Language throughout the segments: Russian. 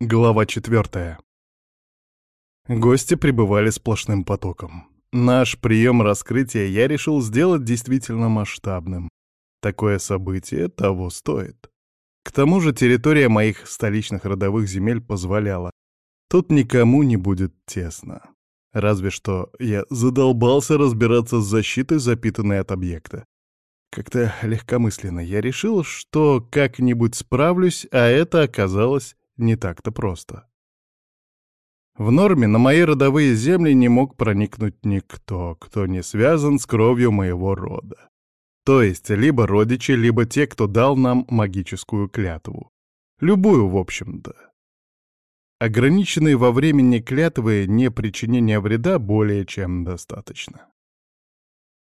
Глава четвертая. Гости прибывали сплошным потоком. Наш прием раскрытия я решил сделать действительно масштабным. Такое событие того стоит. К тому же территория моих столичных родовых земель позволяла. Тут никому не будет тесно. Разве что я задолбался разбираться с защитой, запитанной от объекта. Как-то легкомысленно я решил, что как-нибудь справлюсь, а это оказалось не так-то просто. В норме на мои родовые земли не мог проникнуть никто, кто не связан с кровью моего рода. То есть либо родичи, либо те, кто дал нам магическую клятву. Любую, в общем-то. Ограниченные во времени клятвы не причинения вреда более чем достаточно.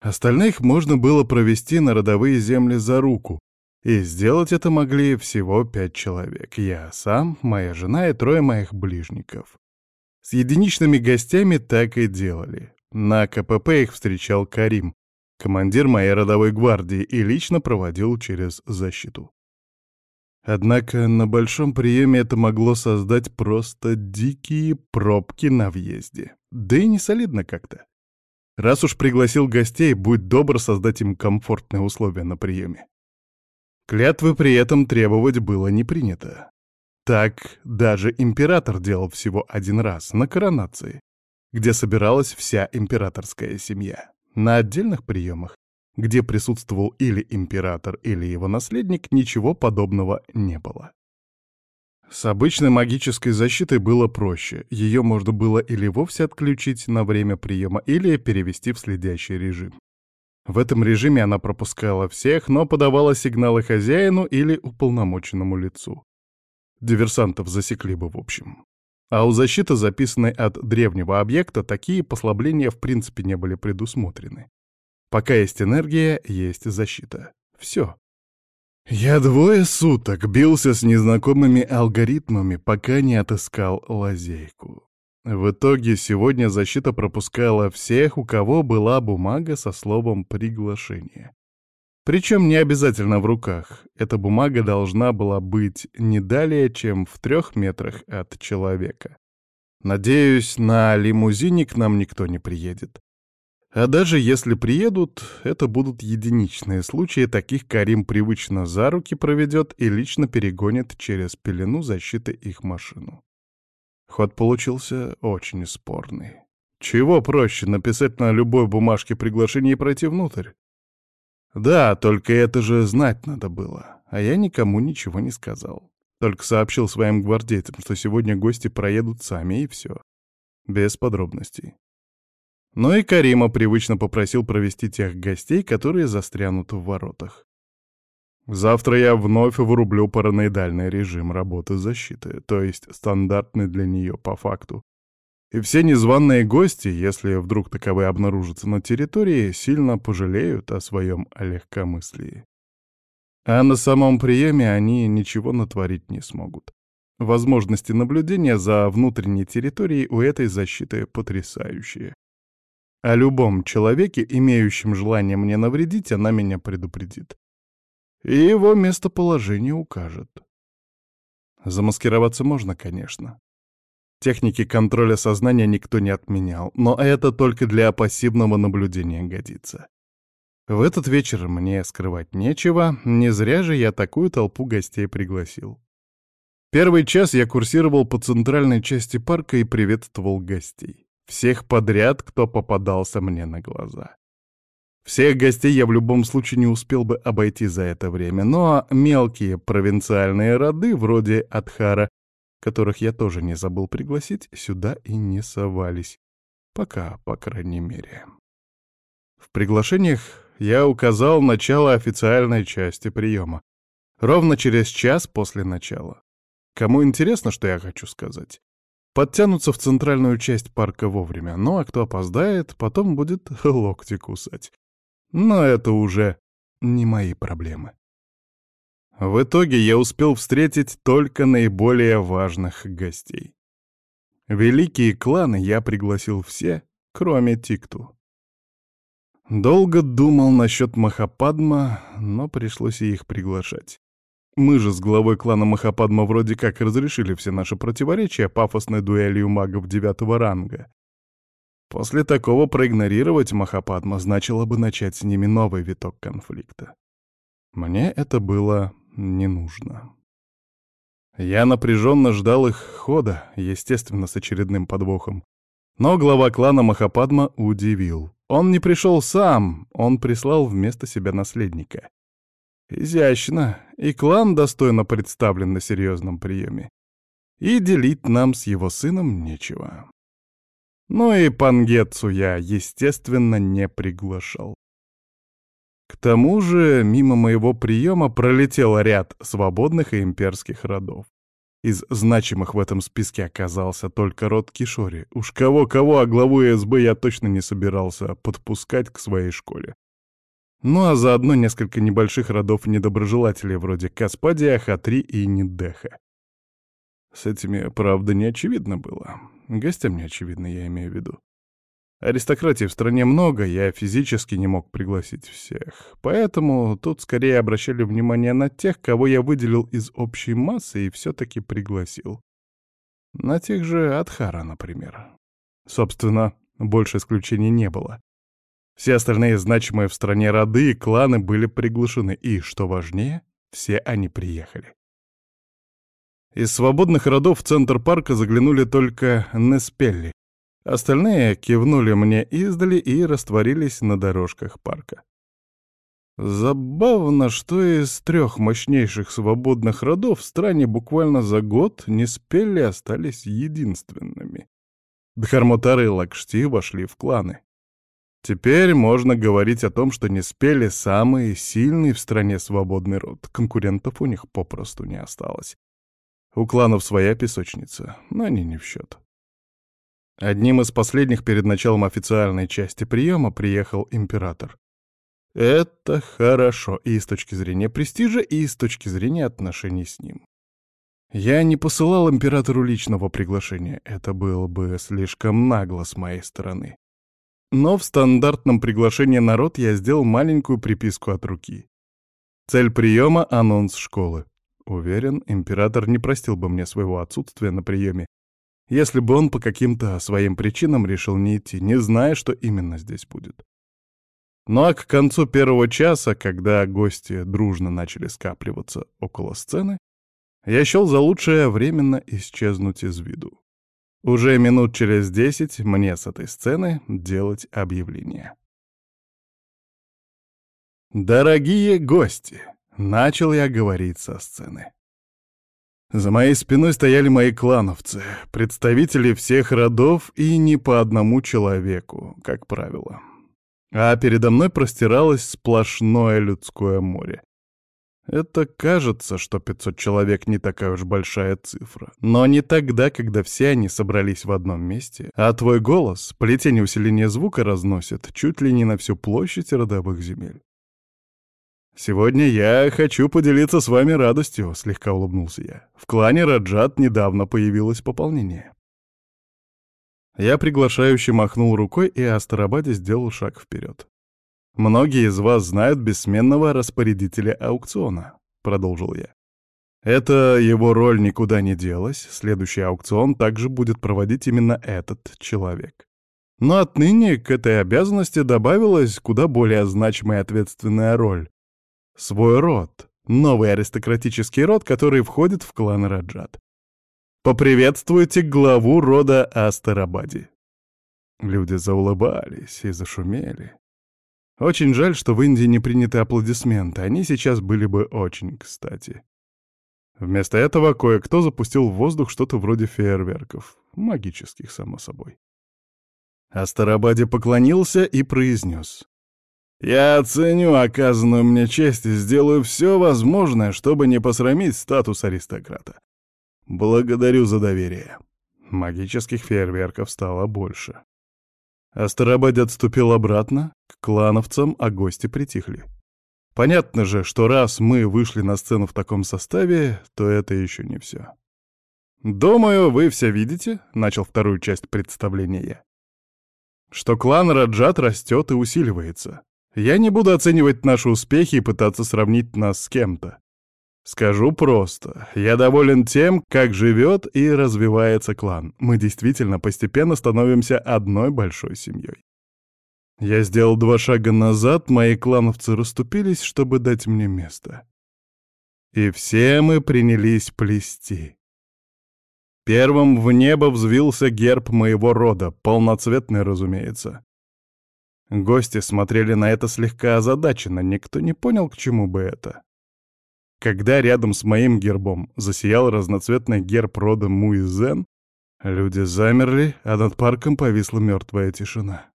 Остальных можно было провести на родовые земли за руку, и сделать это могли всего пять человек. Я сам, моя жена и трое моих ближников. С единичными гостями так и делали. На КПП их встречал Карим, командир моей родовой гвардии, и лично проводил через защиту. Однако на большом приеме это могло создать просто дикие пробки на въезде. Да и не солидно как-то. Раз уж пригласил гостей, будь добр создать им комфортные условия на приеме. Клятвы при этом требовать было не принято. Так даже император делал всего один раз на коронации, где собиралась вся императорская семья. На отдельных приемах, где присутствовал или император, или его наследник, ничего подобного не было. С обычной магической защитой было проще. Ее можно было или вовсе отключить на время приема, или перевести в следящий режим. В этом режиме она пропускала всех, но подавала сигналы хозяину или уполномоченному лицу. Диверсантов засекли бы в общем. А у защиты, записанной от древнего объекта, такие послабления в принципе не были предусмотрены. Пока есть энергия, есть защита. Все. Я двое суток бился с незнакомыми алгоритмами, пока не отыскал лазейку. В итоге сегодня защита пропускала всех, у кого была бумага со словом «приглашение». Причем не обязательно в руках. Эта бумага должна была быть не далее, чем в трех метрах от человека. Надеюсь, на лимузине к нам никто не приедет. А даже если приедут, это будут единичные случаи, таких Карим привычно за руки проведет и лично перегонит через пелену защиты их машину. Ход получился очень спорный. Чего проще, написать на любой бумажке приглашение и пройти внутрь? Да, только это же знать надо было, а я никому ничего не сказал. Только сообщил своим гвардейцам, что сегодня гости проедут сами, и все. Без подробностей. Но и Карима привычно попросил провести тех гостей, которые застрянут в воротах. Завтра я вновь врублю параноидальный режим работы защиты, то есть стандартный для нее по факту. И все незваные гости, если вдруг таковые обнаружатся на территории, сильно пожалеют о своем легкомыслии. А на самом приеме они ничего натворить не смогут. Возможности наблюдения за внутренней территорией у этой защиты потрясающие. О любом человеке, имеющем желание мне навредить, она меня предупредит и его местоположение укажет. Замаскироваться можно, конечно. Техники контроля сознания никто не отменял, но это только для пассивного наблюдения годится. В этот вечер мне скрывать нечего, не зря же я такую толпу гостей пригласил. Первый час я курсировал по центральной части парка и приветствовал гостей. Всех подряд, кто попадался мне на глаза. Всех гостей я в любом случае не успел бы обойти за это время, но мелкие провинциальные роды, вроде Адхара, которых я тоже не забыл пригласить, сюда и не совались. Пока, по крайней мере. В приглашениях я указал начало официальной части приема. Ровно через час после начала. Кому интересно, что я хочу сказать? Подтянутся в центральную часть парка вовремя, ну а кто опоздает, потом будет локти кусать. Но это уже не мои проблемы. В итоге я успел встретить только наиболее важных гостей. Великие кланы я пригласил все, кроме Тикту. Долго думал насчет Махападма, но пришлось и их приглашать. Мы же с главой клана Махападма вроде как разрешили все наши противоречия пафосной дуэлью магов девятого ранга. После такого проигнорировать Махападма значило бы начать с ними новый виток конфликта. Мне это было не нужно. Я напряженно ждал их хода, естественно, с очередным подвохом. Но глава клана Махападма удивил. Он не пришел сам, он прислал вместо себя наследника. Изящно, и клан достойно представлен на серьезном приеме. И делить нам с его сыном нечего. Ну и Пангетсу я, естественно, не приглашал. К тому же, мимо моего приема пролетел ряд свободных и имперских родов. Из значимых в этом списке оказался только род Кишори. Уж кого-кого, а главу СБ я точно не собирался подпускать к своей школе. Ну а заодно несколько небольших родов недоброжелателей вроде Каспадия, Хатри и Нидеха. С этими, правда, не очевидно было. Гостям не очевидно, я имею в виду. Аристократии в стране много, я физически не мог пригласить всех. Поэтому тут скорее обращали внимание на тех, кого я выделил из общей массы и все-таки пригласил. На тех же Адхара, например. Собственно, больше исключений не было. Все остальные значимые в стране роды и кланы были приглашены, и, что важнее, все они приехали. Из свободных родов в центр парка заглянули только Неспелли, Остальные кивнули мне издали и растворились на дорожках парка. Забавно, что из трех мощнейших свободных родов в стране буквально за год не спели остались единственными. Дхармотар и Лакшти вошли в кланы. Теперь можно говорить о том, что не спели самый сильный в стране свободный род. Конкурентов у них попросту не осталось. У кланов своя песочница, но они не в счет. Одним из последних перед началом официальной части приема приехал император. Это хорошо и с точки зрения престижа, и с точки зрения отношений с ним. Я не посылал императору личного приглашения, это было бы слишком нагло с моей стороны. Но в стандартном приглашении народ я сделал маленькую приписку от руки. Цель приема — анонс школы. Уверен, император не простил бы мне своего отсутствия на приеме, если бы он по каким-то своим причинам решил не идти, не зная, что именно здесь будет. Ну а к концу первого часа, когда гости дружно начали скапливаться около сцены, я счел за лучшее временно исчезнуть из виду. Уже минут через десять мне с этой сцены делать объявление. «Дорогие гости!» — начал я говорить со сцены. За моей спиной стояли мои клановцы, представители всех родов и не по одному человеку, как правило. А передо мной простиралось сплошное людское море. Это кажется, что 500 человек не такая уж большая цифра. Но не тогда, когда все они собрались в одном месте, а твой голос, плетение усиления звука разносит чуть ли не на всю площадь родовых земель. «Сегодня я хочу поделиться с вами радостью», — слегка улыбнулся я. «В клане Раджат недавно появилось пополнение». Я приглашающе махнул рукой, и Астарабаде сделал шаг вперед. «Многие из вас знают бессменного распорядителя аукциона», — продолжил я. «Это его роль никуда не делась, следующий аукцион также будет проводить именно этот человек. Но отныне к этой обязанности добавилась куда более значимая ответственная роль Свой род. Новый аристократический род, который входит в клан Раджат. Поприветствуйте главу рода Астарабади. Люди заулыбались и зашумели. Очень жаль, что в Индии не приняты аплодисменты, они сейчас были бы очень кстати. Вместо этого кое-кто запустил в воздух что-то вроде фейерверков, магических, само собой. Астарабаде поклонился и произнес. Я оценю оказанную мне честь и сделаю все возможное, чтобы не посрамить статус аристократа. Благодарю за доверие. Магических фейерверков стало больше. Астарабад отступил обратно, к клановцам, а гости притихли. Понятно же, что раз мы вышли на сцену в таком составе, то это еще не все. «Думаю, вы все видите», — начал вторую часть представления я, «что клан Раджат растет и усиливается. Я не буду оценивать наши успехи и пытаться сравнить нас с кем-то. Скажу просто, я доволен тем, как живет и развивается клан. Мы действительно постепенно становимся одной большой семьей. Я сделал два шага назад, мои клановцы расступились, чтобы дать мне место. И все мы принялись плести. Первым в небо взвился герб моего рода, полноцветный, разумеется. Гости смотрели на это слегка озадаченно, никто не понял, к чему бы это. Когда рядом с моим гербом засиял разноцветный герб рода Муизен, люди замерли, а над парком повисла мертвая тишина.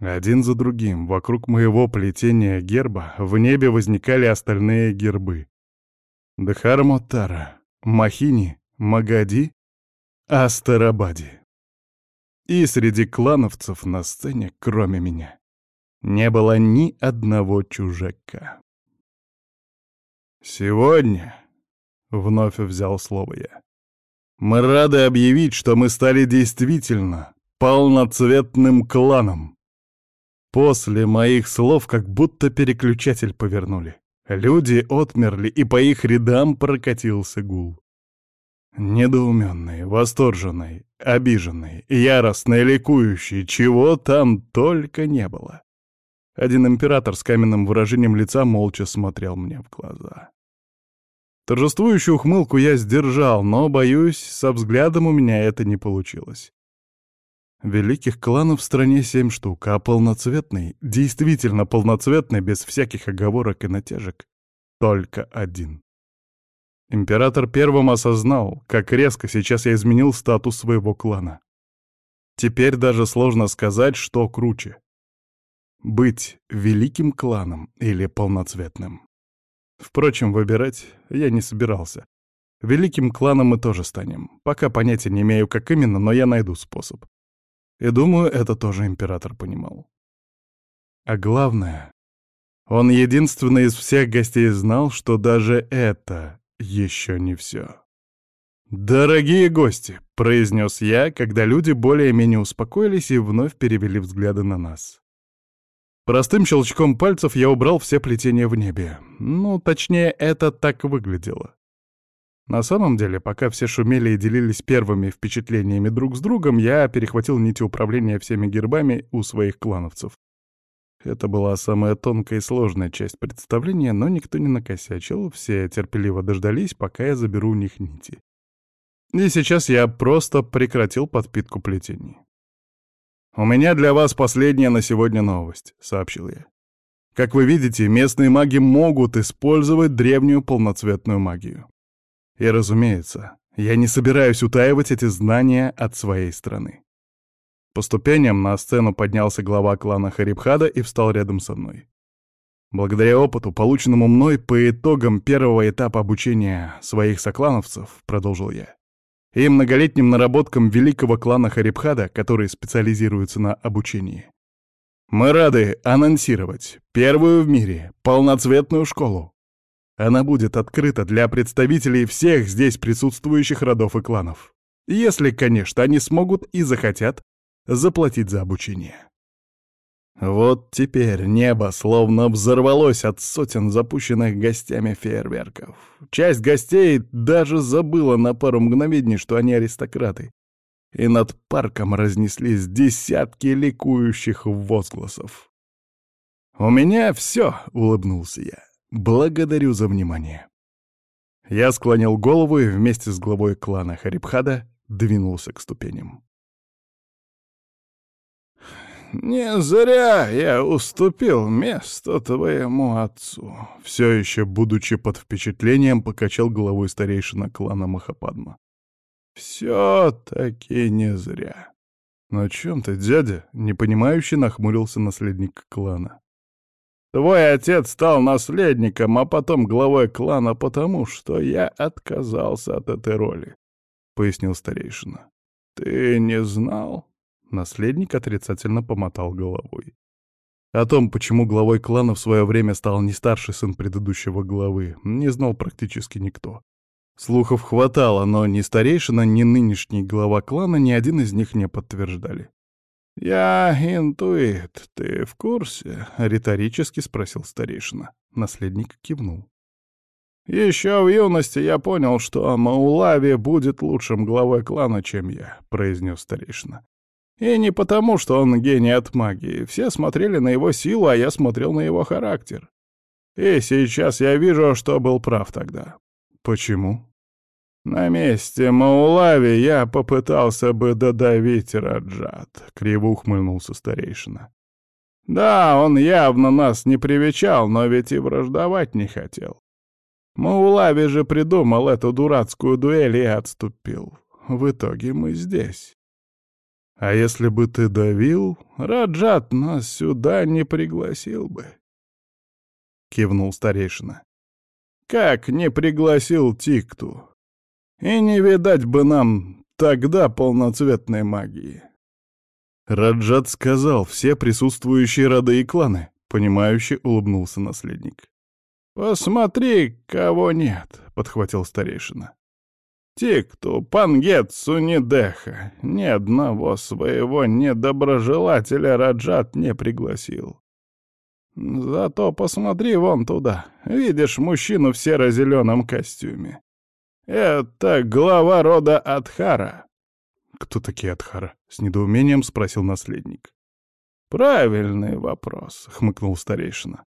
Один за другим, вокруг моего плетения герба, в небе возникали остальные гербы. Дхармотара, Махини, Магади, Астарабади. И среди клановцев на сцене, кроме меня, не было ни одного чужака. «Сегодня», — вновь взял слово я, — «мы рады объявить, что мы стали действительно полноцветным кланом». После моих слов как будто переключатель повернули. Люди отмерли, и по их рядам прокатился гул. Недоуменный, восторженный, обиженный, яростный, ликующий, чего там только не было. Один император с каменным выражением лица молча смотрел мне в глаза. Торжествующую ухмылку я сдержал, но, боюсь, со взглядом у меня это не получилось. Великих кланов в стране семь штук, а полноцветный, действительно полноцветный, без всяких оговорок и натяжек, только один. Император первым осознал, как резко сейчас я изменил статус своего клана. Теперь даже сложно сказать, что круче быть великим кланом или полноцветным. Впрочем, выбирать я не собирался. Великим кланом мы тоже станем. Пока понятия не имею, как именно, но я найду способ. И думаю, это тоже император понимал. А главное, он единственный из всех гостей знал, что даже это еще не все. «Дорогие гости!» — произнес я, когда люди более-менее успокоились и вновь перевели взгляды на нас. Простым щелчком пальцев я убрал все плетения в небе. Ну, точнее, это так выглядело. На самом деле, пока все шумели и делились первыми впечатлениями друг с другом, я перехватил нити управления всеми гербами у своих клановцев. Это была самая тонкая и сложная часть представления, но никто не накосячил, все терпеливо дождались, пока я заберу у них нити. И сейчас я просто прекратил подпитку плетений. «У меня для вас последняя на сегодня новость», — сообщил я. «Как вы видите, местные маги могут использовать древнюю полноцветную магию. И, разумеется, я не собираюсь утаивать эти знания от своей страны». По ступеням на сцену поднялся глава клана Харибхада и встал рядом со мной. Благодаря опыту, полученному мной по итогам первого этапа обучения своих соклановцев, продолжил я, и многолетним наработкам великого клана Харибхада, который специализируется на обучении. Мы рады анонсировать первую в мире полноцветную школу. Она будет открыта для представителей всех здесь присутствующих родов и кланов. Если, конечно, они смогут и захотят заплатить за обучение. Вот теперь небо словно взорвалось от сотен запущенных гостями фейерверков. Часть гостей даже забыла на пару мгновений, что они аристократы. И над парком разнеслись десятки ликующих возгласов. «У меня все», — улыбнулся я. «Благодарю за внимание». Я склонил голову и вместе с главой клана Харибхада двинулся к ступеням. Не зря я уступил место твоему отцу», — все еще, будучи под впечатлением, покачал головой старейшина клана Махападма. «Все-таки не зря». «Но чем ты, дядя?» — непонимающе нахмурился наследник клана. «Твой отец стал наследником, а потом главой клана потому, что я отказался от этой роли», — пояснил старейшина. «Ты не знал?» Наследник отрицательно помотал головой. О том, почему главой клана в свое время стал не старший сын предыдущего главы, не знал практически никто. Слухов хватало, но ни старейшина, ни нынешний глава клана ни один из них не подтверждали. «Я интуит, ты в курсе?» — риторически спросил старейшина. Наследник кивнул. Еще в юности я понял, что Маулави будет лучшим главой клана, чем я», — произнес старейшина. «И не потому, что он гений от магии. Все смотрели на его силу, а я смотрел на его характер. И сейчас я вижу, что был прав тогда». «Почему?» «На месте Маулави я попытался бы додавить Раджат», — криво ухмыльнулся старейшина. «Да, он явно нас не привечал, но ведь и враждовать не хотел. Маулави же придумал эту дурацкую дуэль и отступил. В итоге мы здесь. А если бы ты давил, Раджат нас сюда не пригласил бы. Кивнул старейшина. Как не пригласил Тикту? И не видать бы нам тогда полноцветной магии. Раджат сказал, все присутствующие роды и кланы, понимающе улыбнулся наследник. «Посмотри, кого нет», — подхватил старейшина. «Тикту, Пангетсу, Недеха, ни одного своего недоброжелателя Раджат не пригласил. Зато посмотри вон туда, видишь мужчину в серо-зеленом костюме. Это глава рода Адхара». «Кто такие Адхара?» — с недоумением спросил наследник. «Правильный вопрос», — хмыкнул старейшина.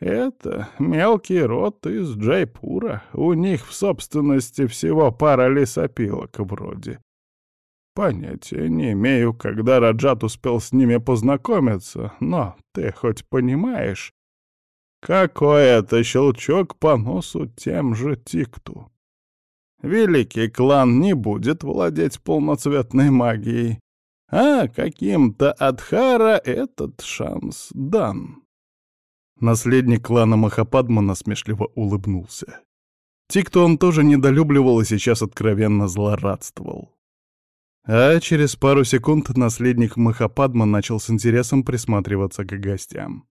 Это мелкий род из Джайпура. У них в собственности всего пара лесопилок вроде. Понятия не имею, когда Раджат успел с ними познакомиться, но ты хоть понимаешь, какой это щелчок по носу тем же Тикту. Великий клан не будет владеть полноцветной магией, а каким-то Адхара этот шанс дан. Наследник клана Махападма насмешливо улыбнулся. Тиктон тоже недолюбливал и сейчас откровенно злорадствовал. А через пару секунд наследник Махападма начал с интересом присматриваться к гостям.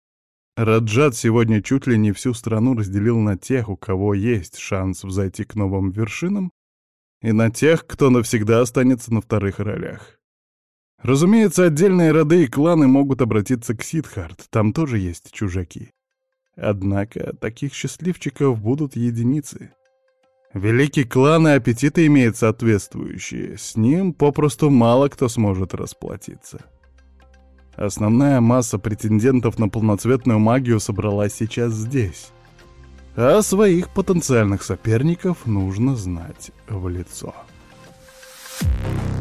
Раджат сегодня чуть ли не всю страну разделил на тех, у кого есть шанс взойти к новым вершинам, и на тех, кто навсегда останется на вторых ролях. Разумеется, отдельные роды и кланы могут обратиться к Сидхарт, там тоже есть чужаки. Однако таких счастливчиков будут единицы. Великий клан и аппетиты имеет соответствующие, с ним попросту мало кто сможет расплатиться. Основная масса претендентов на полноцветную магию собралась сейчас здесь. А своих потенциальных соперников нужно знать в лицо. Thank you.